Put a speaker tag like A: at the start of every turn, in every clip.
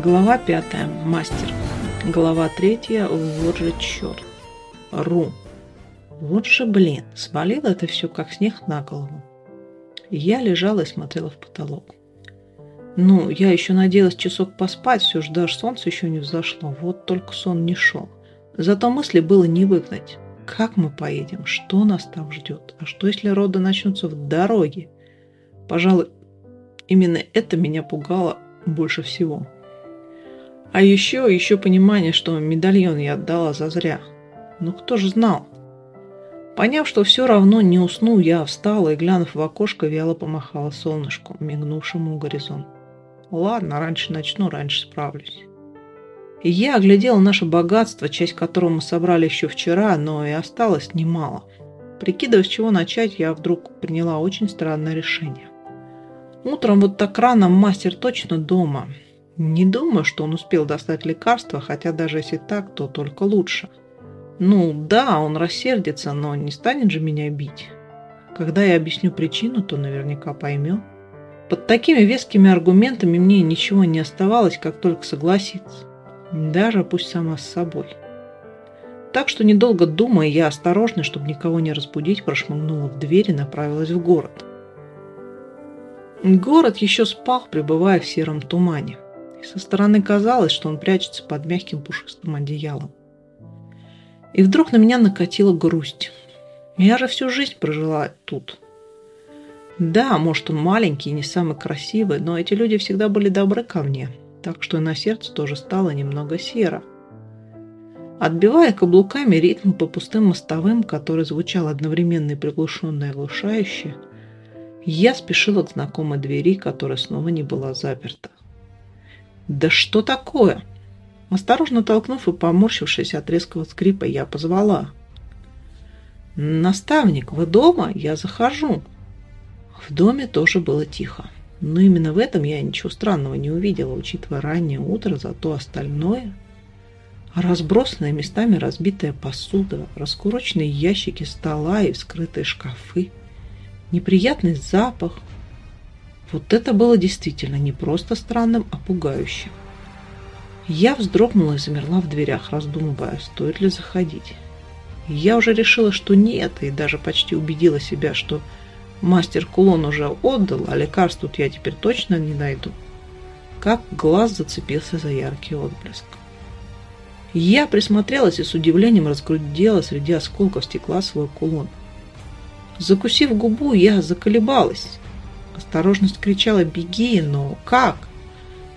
A: Глава пятая. Мастер. Глава третья. Вот же черт. Ру. Вот же блин. Свалило это все как снег на голову. Я лежала и смотрела в потолок. Ну, я еще надеялась часок поспать, все же даже солнце еще не взошло. Вот только сон не шел. Зато мысли было не выгнать. Как мы поедем? Что нас там ждет? А что, если роды начнутся в дороге? Пожалуй, именно это меня пугало больше всего. А еще, еще понимание, что медальон я отдала зазря. Но кто же знал? Поняв, что все равно не усну, я встала и, глянув в окошко, вяло помахала солнышку, мигнувшему у горизонта. Ладно, раньше начну, раньше справлюсь. Я оглядела наше богатство, часть которого мы собрали еще вчера, но и осталось немало. Прикидывая, с чего начать, я вдруг приняла очень странное решение. Утром вот так рано мастер точно дома. Не думаю, что он успел достать лекарства, хотя даже если так, то только лучше. Ну да, он рассердится, но не станет же меня бить. Когда я объясню причину, то наверняка поймет. Под такими вескими аргументами мне ничего не оставалось, как только согласиться. Даже пусть сама с собой. Так что, недолго думая, я осторожно, чтобы никого не разбудить, прошмыгнула в дверь и направилась в город. Город еще спал, пребывая в сером тумане. И со стороны казалось, что он прячется под мягким пушистым одеялом. И вдруг на меня накатила грусть. Я же всю жизнь прожила тут. Да, может, он маленький и не самый красивый, но эти люди всегда были добры ко мне, так что и на сердце тоже стало немного серо. Отбивая каблуками ритм по пустым мостовым, который звучал одновременно и приглушенно и оглушающе, я спешила к знакомой двери, которая снова не была заперта. «Да что такое?» Осторожно толкнув и поморщившись от резкого скрипа, я позвала. «Наставник, вы дома? Я захожу». В доме тоже было тихо. Но именно в этом я ничего странного не увидела, учитывая раннее утро, зато остальное... Разбросанная местами разбитая посуда, раскуроченные ящики стола и вскрытые шкафы, неприятный запах. Вот это было действительно не просто странным, а пугающим. Я вздрогнула и замерла в дверях, раздумывая, стоит ли заходить. Я уже решила, что нет, и даже почти убедила себя, что Мастер кулон уже отдал, а лекарств тут я теперь точно не найду. Как глаз зацепился за яркий отблеск. Я присмотрелась и с удивлением разглядела среди осколков стекла свой кулон. Закусив губу, я заколебалась. Осторожность кричала «Беги!», но как?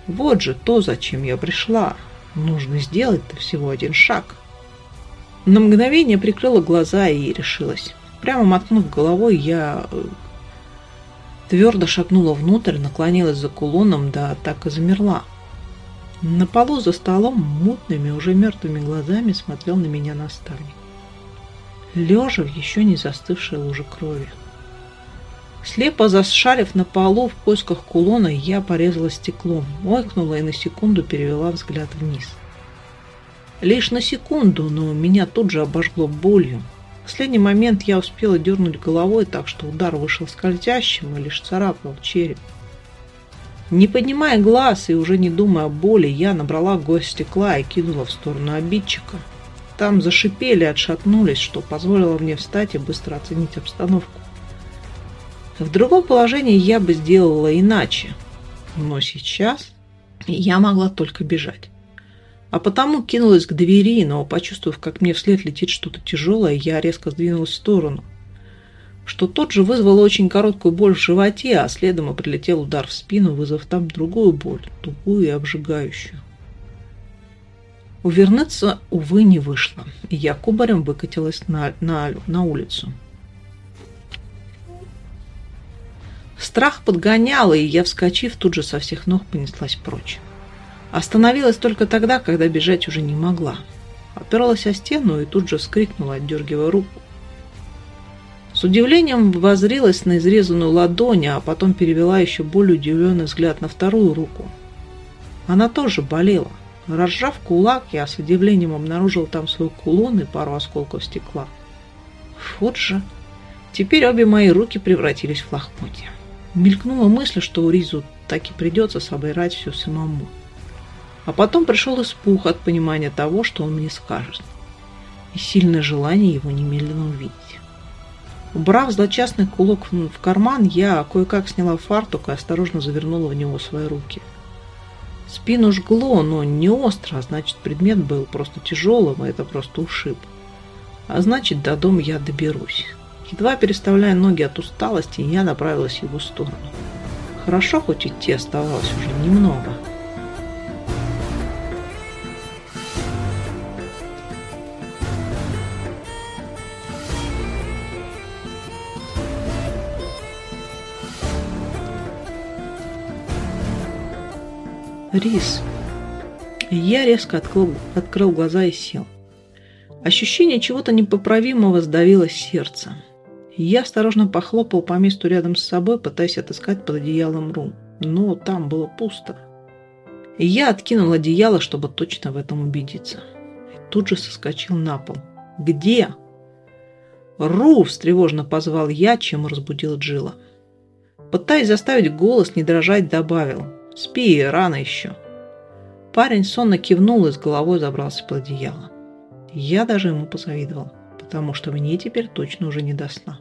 A: Вот же то, зачем я пришла. Нужно сделать-то всего один шаг. На мгновение прикрыла глаза и решилась. Прямо мотнув головой, я э, твердо шагнула внутрь, наклонилась за кулоном, да так и замерла. На полу за столом мутными, уже мертвыми глазами смотрел на меня наставник. Лежа в еще не застывшей луже крови. Слепо зашарив на полу в поисках кулона, я порезала стеклом, ойкнула и на секунду перевела взгляд вниз. Лишь на секунду, но меня тут же обожгло болью, в последний момент я успела дернуть головой так, что удар вышел скользящим и лишь царапнул череп. Не поднимая глаз и уже не думая о боли, я набрала гость стекла и кинула в сторону обидчика. Там зашипели, отшатнулись, что позволило мне встать и быстро оценить обстановку. В другом положении я бы сделала иначе, но сейчас я могла только бежать а потому кинулась к двери, но, почувствовав, как мне вслед летит что-то тяжелое, я резко сдвинулась в сторону, что тот же вызвало очень короткую боль в животе, а следом и прилетел удар в спину, вызвав там другую боль, тупую и обжигающую. Увернуться, увы, не вышло, и я кубарем выкатилась на, на, на улицу. Страх подгонял, и я, вскочив, тут же со всех ног понеслась прочь. Остановилась только тогда, когда бежать уже не могла. Оперлась о стену и тут же вскрикнула, отдергивая руку. С удивлением возрилась на изрезанную ладонь, а потом перевела еще более удивленный взгляд на вторую руку. Она тоже болела. Разжав кулак, я с удивлением обнаружил там свой кулон и пару осколков стекла. Вот же. Теперь обе мои руки превратились в лохмотья. Мелькнула мысль, что Ризу так и придется собирать все самому. А потом пришел испуг от понимания того, что он мне скажет. И сильное желание его немедленно увидеть. Убрав злочастный кулак в карман, я кое-как сняла фартук и осторожно завернула в него свои руки. Спину жгло, но не остро, а значит предмет был просто тяжелым, и это просто ушиб. А значит, до дома я доберусь. Едва переставляя ноги от усталости, я направилась в его сторону. Хорошо, хоть идти оставалось уже немного. Рис. Я резко открыл, открыл глаза и сел. Ощущение чего-то непоправимого сдавило сердце. Я осторожно похлопал по месту рядом с собой, пытаясь отыскать под одеялом Ру. Но там было пусто. Я откинул одеяло, чтобы точно в этом убедиться. И тут же соскочил на пол. «Где?» «Ру!» – встревожно позвал я, чем разбудил Джилла. Пытаясь заставить голос не дрожать, добавил. «Спи, рано еще». Парень сонно кивнул и с головой забрался под одеяло. Я даже ему позавидовал, потому что мне теперь точно уже не до сна.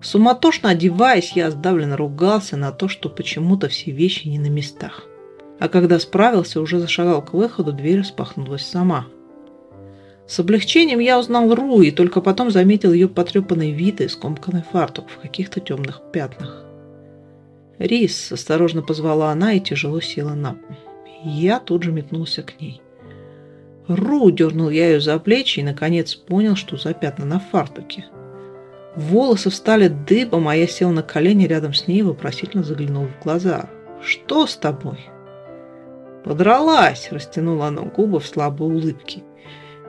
A: Суматошно одеваясь, я сдавленно ругался на то, что почему-то все вещи не на местах. А когда справился, уже зашагал к выходу, дверь распахнулась сама. С облегчением я узнал Ру и только потом заметил ее потрепанный вид и скомканный фартук в каких-то темных пятнах. «Рис!» – осторожно позвала она и тяжело села на пол. Я тут же метнулся к ней. «Ру!» – дернул я ее за плечи и, наконец, понял, что за пятна на фартуке – Волосы встали дыбом, а я сел на колени рядом с ней и вопросительно заглянул в глаза. «Что с тобой?» «Подралась!» – растянула она губы в слабой улыбке.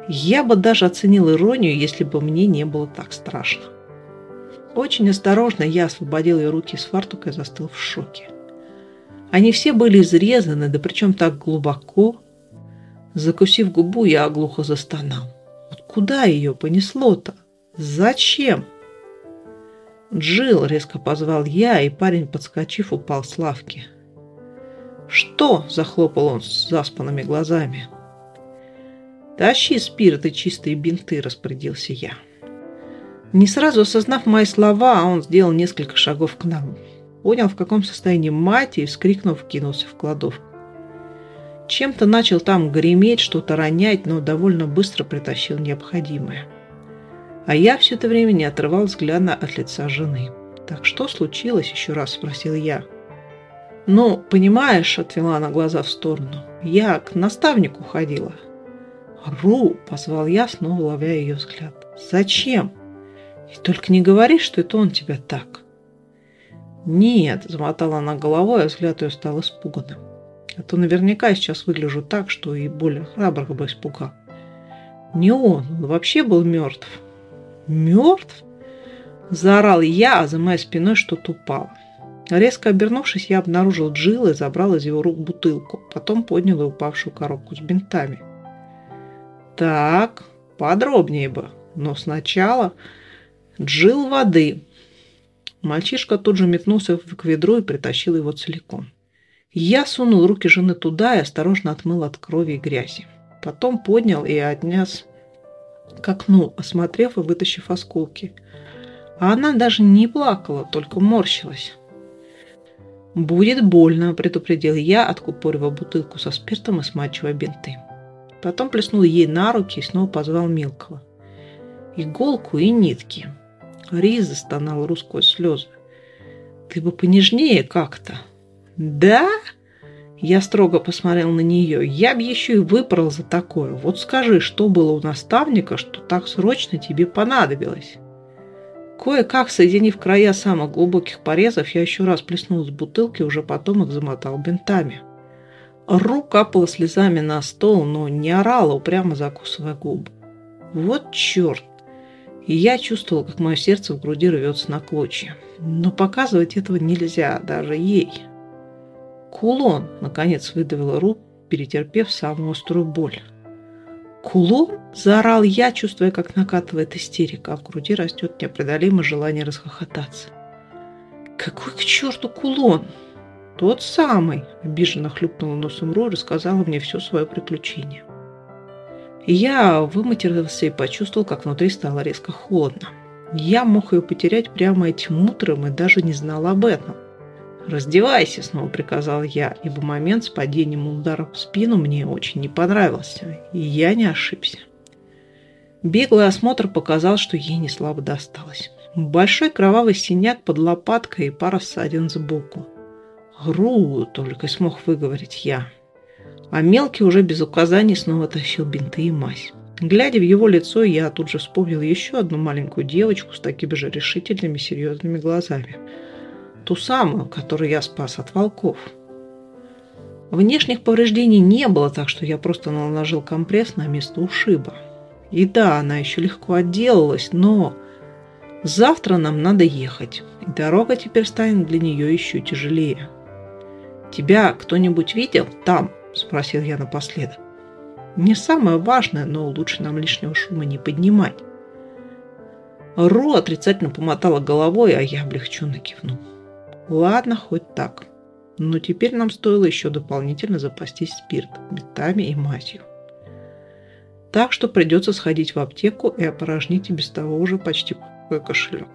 A: Я бы даже оценил иронию, если бы мне не было так страшно. Очень осторожно я освободил ее руки из фартука и застыл в шоке. Они все были изрезаны, да причем так глубоко. Закусив губу, я оглухо застонал. Куда ее понесло-то? Зачем? «Джилл!» – резко позвал я, и парень, подскочив, упал с лавки. «Что?» – захлопал он с заспанными глазами. «Тащи спирт и чистые бинты», – распорядился я. Не сразу осознав мои слова, он сделал несколько шагов к нам. Понял, в каком состоянии мать, и, вскрикнув, кинулся в кладовку. Чем-то начал там греметь, что-то ронять, но довольно быстро притащил необходимое – а я все это время не отрывал взгляда от лица жены. «Так что случилось?» – еще раз спросил я. «Ну, понимаешь», – отвела она глаза в сторону, – «я к наставнику ходила». «Ру!» – позвал я, снова ловя ее взгляд. «Зачем? И только не говори, что это он тебя так». «Нет», – замотала она головой, а взгляд ее стал испуганным. «А то наверняка сейчас выгляжу так, что и более храбрых бы испугал». «Не он, он вообще был мертв. «Мертв?» – заорал я, а за моей спиной что-то упало. Резко обернувшись, я обнаружил Джилл и забрал из его рук бутылку. Потом поднял и упавшую коробку с бинтами. «Так, подробнее бы. Но сначала Джилл воды». Мальчишка тут же метнулся к ведру и притащил его целиком. Я сунул руки жены туда и осторожно отмыл от крови и грязи. Потом поднял и отнес к окну, осмотрев и вытащив осколки. А она даже не плакала, только морщилась. «Будет больно», – предупредил я, откупоривая бутылку со спиртом и смачивая бинты. Потом плеснул ей на руки и снова позвал мелкого. «Иголку и нитки». Рис застонал русскую слезы. «Ты бы понежнее как-то». «Да?» Я строго посмотрел на нее. Я б еще и выпорол за такое. Вот скажи, что было у наставника, что так срочно тебе понадобилось? Кое-как, соединив края самых глубоких порезов, я еще раз плеснул с бутылки, уже потом их замотал бинтами. Ру капала слезами на стол, но не орала, упрямо закусывая губы. Вот черт! И я чувствовал, как мое сердце в груди рвется на клочья. Но показывать этого нельзя, даже ей. «Кулон!» – наконец выдавила Ру, перетерпев самую острую боль. «Кулон?» – заорал я, чувствуя, как накатывает истерика, а в груди растет непреодолимое желание расхохотаться. «Какой к черту кулон?» «Тот самый!» – обиженно хлюпнула носом Ру и рассказала мне все свое приключение. Я выматерился и почувствовал, как внутри стало резко холодно. Я мог ее потерять прямо этим утром и даже не знал об этом. «Раздевайся!» – снова приказал я, ибо момент с падением удара в спину мне очень не понравился, и я не ошибся. Беглый осмотр показал, что ей не слабо досталось. Большой кровавый синяк под лопаткой и пара ссадин сбоку. «Гру!» – только смог выговорить я. А мелкий уже без указаний снова тащил бинты и мазь. Глядя в его лицо, я тут же вспомнил еще одну маленькую девочку с такими же решительными серьезными глазами. Ту самую, которую я спас от волков. Внешних повреждений не было, так что я просто наложил компресс на место ушиба. И да, она еще легко отделалась, но завтра нам надо ехать, и дорога теперь станет для нее еще тяжелее. «Тебя кто-нибудь видел там?» – спросил я напоследок. Не самое важное, но лучше нам лишнего шума не поднимать. Ру отрицательно помотала головой, а я облегченно кивнул. Ладно, хоть так. Но теперь нам стоило еще дополнительно запастись спиртом, метами и мазью. Так что придется сходить в аптеку и опорожнить и без того уже почти пустой кошелек.